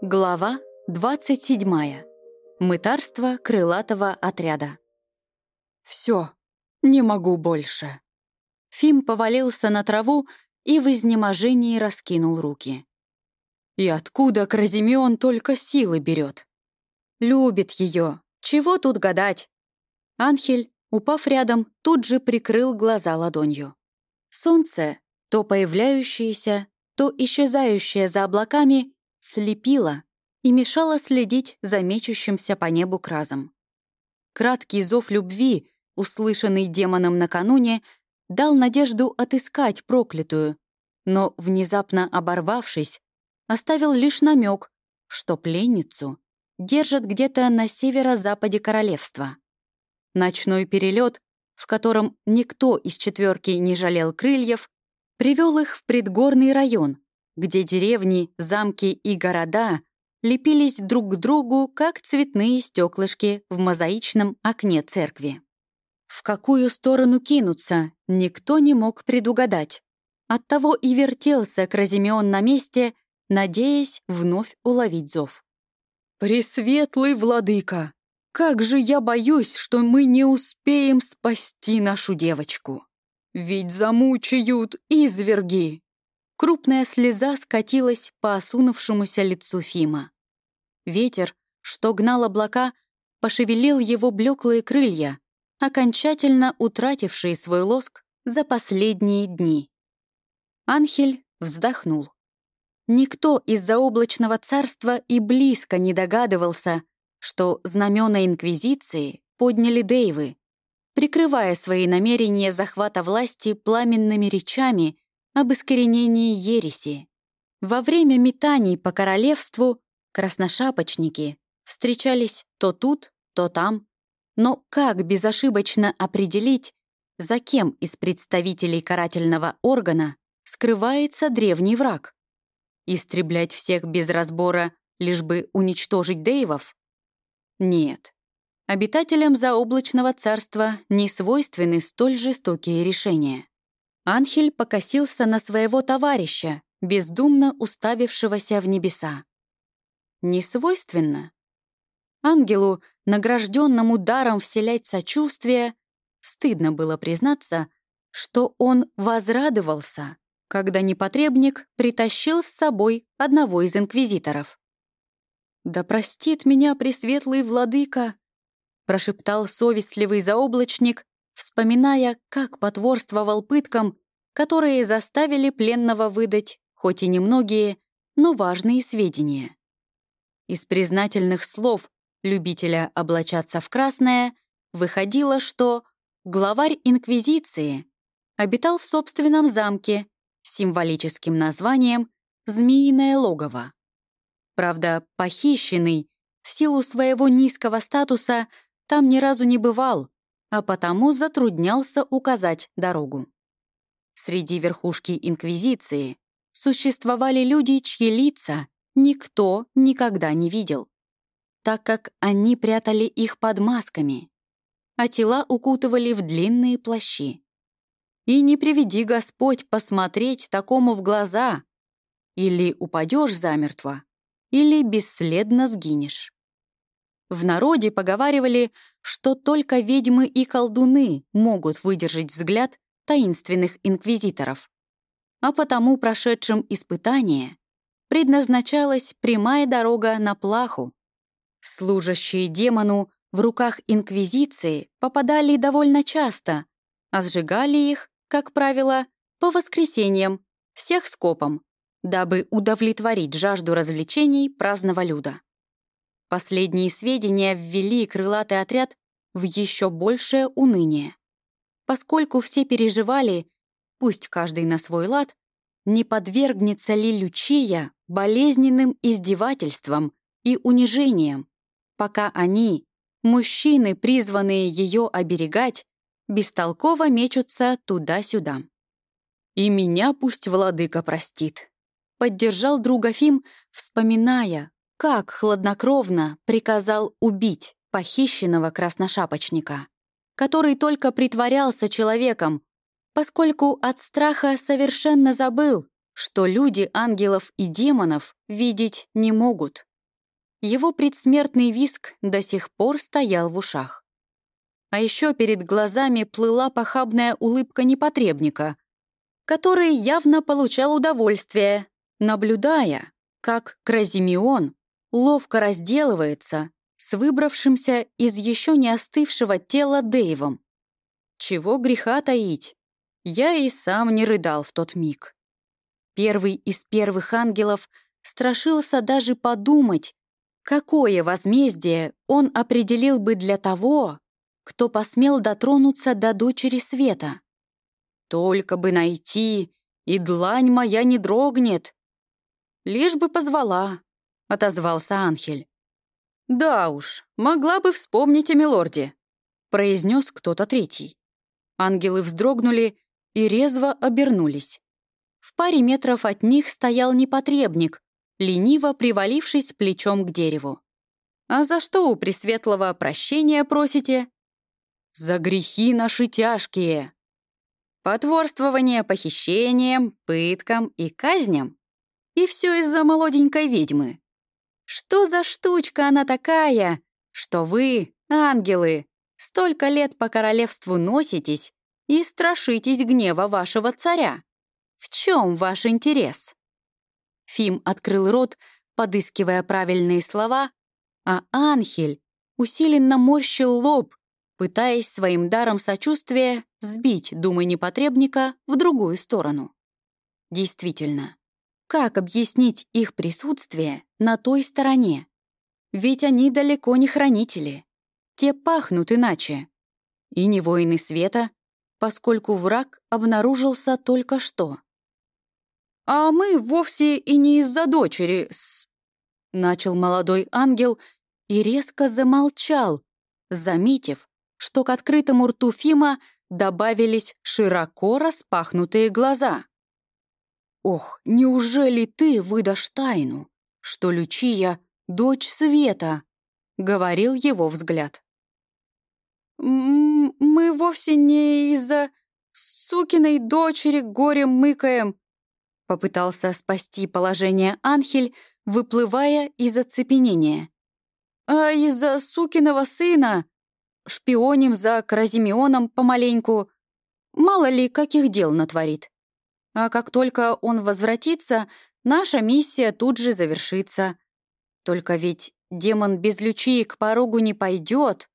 Глава 27. Мытарство крылатого отряда. Все, не могу больше. Фим повалился на траву и в изнеможении раскинул руки. И откуда Кразимеон только силы берет? Любит ее. Чего тут гадать? Анхель, упав рядом, тут же прикрыл глаза ладонью. Солнце, то появляющееся, то исчезающее за облаками, слепила и мешала следить за мечущимся по небу кразом. Краткий зов любви, услышанный демоном накануне, дал надежду отыскать проклятую, но, внезапно оборвавшись, оставил лишь намек, что пленницу держат где-то на северо-западе королевства. Ночной перелет, в котором никто из четверки не жалел крыльев, привел их в предгорный район, где деревни, замки и города лепились друг к другу, как цветные стеклышки в мозаичном окне церкви. В какую сторону кинуться, никто не мог предугадать. Оттого и вертелся Кразимеон на месте, надеясь вновь уловить зов. «Пресветлый владыка! Как же я боюсь, что мы не успеем спасти нашу девочку! Ведь замучают изверги!» Крупная слеза скатилась по осунувшемуся лицу Фима. Ветер, что гнал облака, пошевелил его блеклые крылья, окончательно утратившие свой лоск за последние дни. Анхель вздохнул. Никто из заоблачного царства и близко не догадывался, что знамена Инквизиции подняли Дейвы, прикрывая свои намерения захвата власти пламенными речами об искоренении ереси. Во время метаний по королевству красношапочники встречались то тут, то там. Но как безошибочно определить, за кем из представителей карательного органа скрывается древний враг? Истреблять всех без разбора, лишь бы уничтожить Дейвов? Нет. Обитателям заоблачного царства не свойственны столь жестокие решения. Анхель покосился на своего товарища, бездумно уставившегося в небеса. Несвойственно. Ангелу, награжденному даром вселять сочувствие, стыдно было признаться, что он возрадовался, когда непотребник притащил с собой одного из инквизиторов. «Да простит меня пресветлый владыка», прошептал совестливый заоблачник, вспоминая, как потворствовал пыткам, которые заставили пленного выдать, хоть и немногие, но важные сведения. Из признательных слов любителя облачаться в красное выходило, что главарь Инквизиции обитал в собственном замке с символическим названием «Змеиное логово». Правда, похищенный в силу своего низкого статуса там ни разу не бывал, а потому затруднялся указать дорогу. Среди верхушки Инквизиции существовали люди, чьи лица никто никогда не видел, так как они прятали их под масками, а тела укутывали в длинные плащи. И не приведи Господь посмотреть такому в глаза, или упадешь замертво, или бесследно сгинешь. В народе поговаривали, что только ведьмы и колдуны могут выдержать взгляд таинственных инквизиторов. А потому прошедшим испытание предназначалась прямая дорога на плаху. Служащие демону в руках инквизиции попадали довольно часто, а сжигали их, как правило, по воскресеньям, всех скопом, дабы удовлетворить жажду развлечений праздного люда. Последние сведения ввели крылатый отряд в еще большее уныние. Поскольку все переживали, пусть каждый на свой лад, не подвергнется ли Лючия болезненным издевательствам и унижениям, пока они, мужчины, призванные ее оберегать, бестолково мечутся туда-сюда. «И меня пусть владыка простит», — поддержал друга Фим, вспоминая, как хладнокровно приказал убить похищенного красношапочника, который только притворялся человеком, поскольку от страха совершенно забыл, что люди ангелов и демонов видеть не могут. его предсмертный виск до сих пор стоял в ушах. А еще перед глазами плыла похабная улыбка непотребника, который явно получал удовольствие, наблюдая, как Кразимион ловко разделывается с выбравшимся из еще не остывшего тела Дэйвом. Чего греха таить? Я и сам не рыдал в тот миг. Первый из первых ангелов страшился даже подумать, какое возмездие он определил бы для того, кто посмел дотронуться до дочери света. Только бы найти, и длань моя не дрогнет. Лишь бы позвала, — отозвался Анхель. «Да уж, могла бы вспомнить о милорде», — произнес кто-то третий. Ангелы вздрогнули и резво обернулись. В паре метров от них стоял непотребник, лениво привалившись плечом к дереву. «А за что у Пресветлого прощения просите?» «За грехи наши тяжкие!» «Потворствование похищением, пыткам и казням? И все из-за молоденькой ведьмы. Что за штучка она такая, что вы, ангелы, столько лет по королевству носитесь и страшитесь гнева вашего царя? В чем ваш интерес?» Фим открыл рот, подыскивая правильные слова, а Анхель усиленно морщил лоб, пытаясь своим даром сочувствия сбить думы непотребника в другую сторону. Действительно, как объяснить их присутствие на той стороне? Ведь они далеко не хранители. Те пахнут иначе. И не воины света, поскольку враг обнаружился только что. «А мы вовсе и не из-за дочери с...» Начал молодой ангел и резко замолчал, заметив, что к открытому рту Фима добавились широко распахнутые глаза. «Ох, неужели ты выдашь тайну, что Лючия — дочь Света?» — говорил его взгляд. «Мы вовсе не из-за сукиной дочери горем мыкаем», Попытался спасти положение Анхель, выплывая из оцепенения. «А из-за сукиного сына шпионим за Каразимеоном помаленьку. Мало ли, каких дел натворит. А как только он возвратится, наша миссия тут же завершится. Только ведь демон без лючи к порогу не пойдет.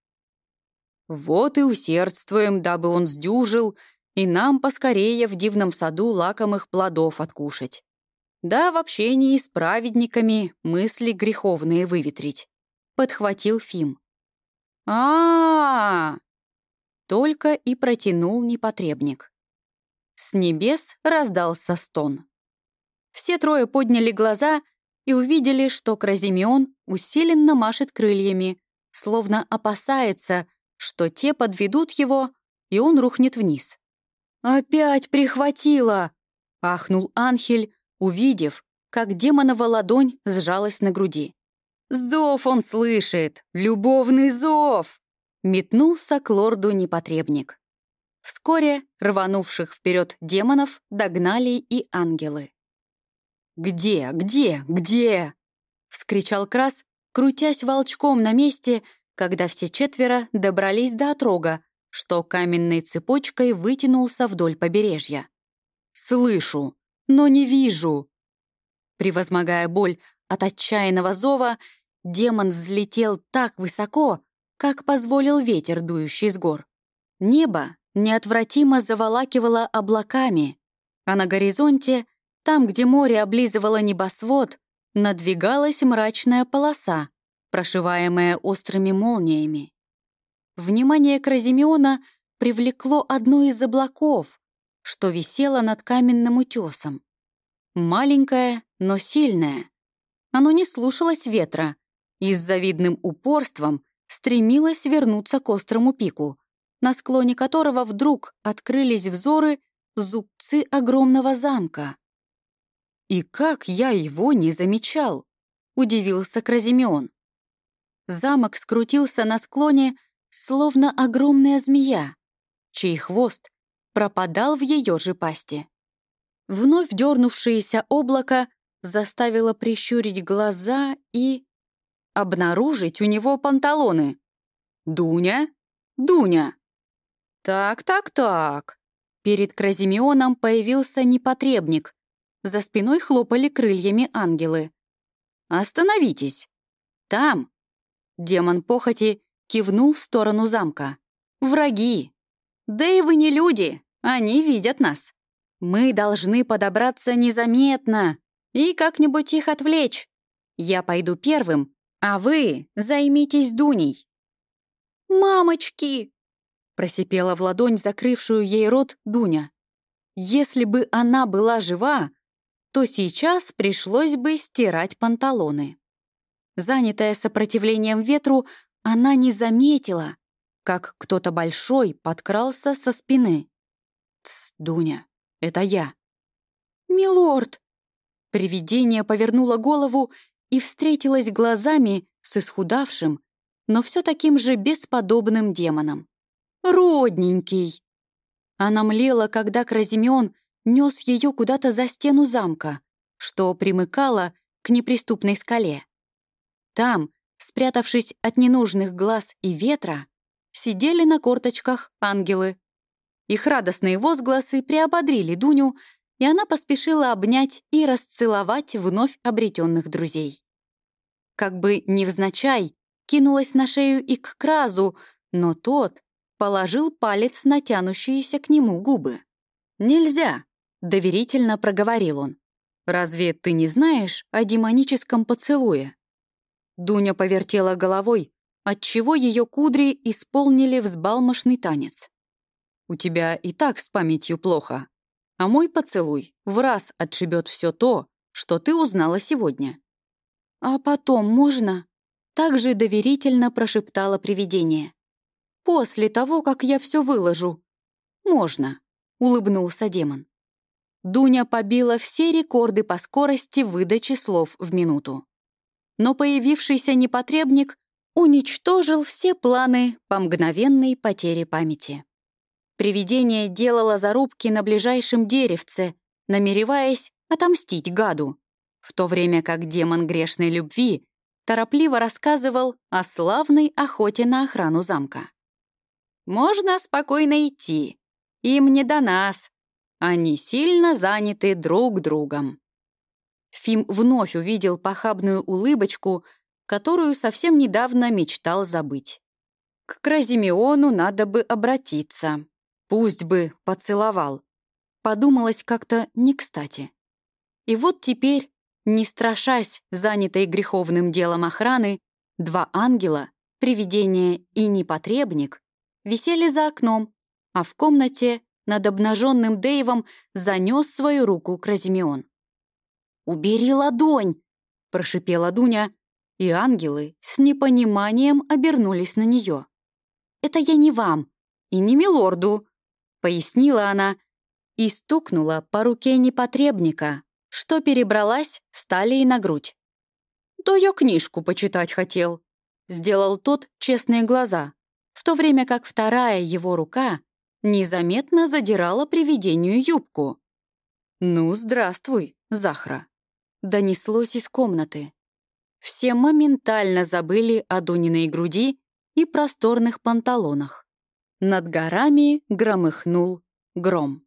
Вот и усердствуем, дабы он сдюжил и нам поскорее в дивном саду лакомых плодов откушать. Да, в общении с праведниками мысли греховные выветрить. Подхватил Фим. а, -а, -а Только и протянул непотребник. С небес раздался стон. Все трое подняли глаза и увидели, что Кразимеон усиленно машет крыльями, словно опасается, что те подведут его, и он рухнет вниз. «Опять прихватило!» — ахнул Анхель, увидев, как демонова ладонь сжалась на груди. «Зов он слышит! Любовный зов!» Метнулся к лорду непотребник. Вскоре рванувших вперед демонов догнали и ангелы. «Где, где, где?» — вскричал Крас, крутясь волчком на месте, когда все четверо добрались до отрога, что каменной цепочкой вытянулся вдоль побережья. «Слышу, но не вижу!» Превозмогая боль от отчаянного зова, демон взлетел так высоко, как позволил ветер, дующий с гор. Небо неотвратимо заволакивало облаками, а на горизонте, там, где море облизывало небосвод, надвигалась мрачная полоса, прошиваемая острыми молниями. Внимание Кразимеона привлекло одно из облаков, что висело над каменным утесом. Маленькое, но сильное. Оно не слушалось ветра и с завидным упорством стремилось вернуться к острому пику, на склоне которого вдруг открылись взоры зубцы огромного замка. «И как я его не замечал!» — удивился Кразимеон. Замок скрутился на склоне, словно огромная змея, чей хвост пропадал в ее же пасти. Вновь дернувшееся облако заставило прищурить глаза и... обнаружить у него панталоны. «Дуня? Дуня!» «Так-так-так». Перед Кразимеоном появился непотребник. За спиной хлопали крыльями ангелы. «Остановитесь! Там!» Демон похоти кивнул в сторону замка. «Враги! Да и вы не люди, они видят нас. Мы должны подобраться незаметно и как-нибудь их отвлечь. Я пойду первым, а вы займитесь Дуней». «Мамочки!» — просипела в ладонь закрывшую ей рот Дуня. «Если бы она была жива, то сейчас пришлось бы стирать панталоны». Занятая сопротивлением ветру, она не заметила, как кто-то большой подкрался со спины. «Тсс, Дуня, это я». «Милорд!» Привидение повернуло голову и встретилась глазами с исхудавшим, но все таким же бесподобным демоном. «Родненький!» Она млела, когда Кразимен нес ее куда-то за стену замка, что примыкало к неприступной скале. Там, спрятавшись от ненужных глаз и ветра, сидели на корточках ангелы. Их радостные возгласы приободрили Дуню, и она поспешила обнять и расцеловать вновь обретенных друзей. Как бы невзначай, кинулась на шею и к Кразу, но тот положил палец на тянущиеся к нему губы. «Нельзя», — доверительно проговорил он. «Разве ты не знаешь о демоническом поцелуе?» Дуня повертела головой, отчего ее кудри исполнили взбалмошный танец. «У тебя и так с памятью плохо, а мой поцелуй в раз отшибет все то, что ты узнала сегодня». «А потом можно?» — также доверительно прошептало привидение. «После того, как я все выложу». «Можно», — улыбнулся демон. Дуня побила все рекорды по скорости выдачи слов в минуту. Но появившийся непотребник уничтожил все планы по мгновенной потере памяти. Привидение делало зарубки на ближайшем деревце, намереваясь отомстить гаду, в то время как демон грешной любви торопливо рассказывал о славной охоте на охрану замка. «Можно спокойно идти. Им не до нас. Они сильно заняты друг другом». Фим вновь увидел похабную улыбочку, которую совсем недавно мечтал забыть. К Кразимеону надо бы обратиться. Пусть бы поцеловал. Подумалось как-то не кстати. И вот теперь, не страшась занятой греховным делом охраны, два ангела, привидение и непотребник, висели за окном, а в комнате над обнаженным Дэйвом занес свою руку Кразимеон. «Убери ладонь!» — прошипела Дуня, и ангелы с непониманием обернулись на нее. «Это я не вам и не милорду», — пояснила она и стукнула по руке непотребника, что перебралась с талии на грудь. «Да я книжку почитать хотел», — сделал тот честные глаза, в то время как вторая его рука незаметно задирала привидению юбку. «Ну, здравствуй, Захра», — донеслось из комнаты все моментально забыли о Дуниной груди и просторных панталонах. Над горами громыхнул гром.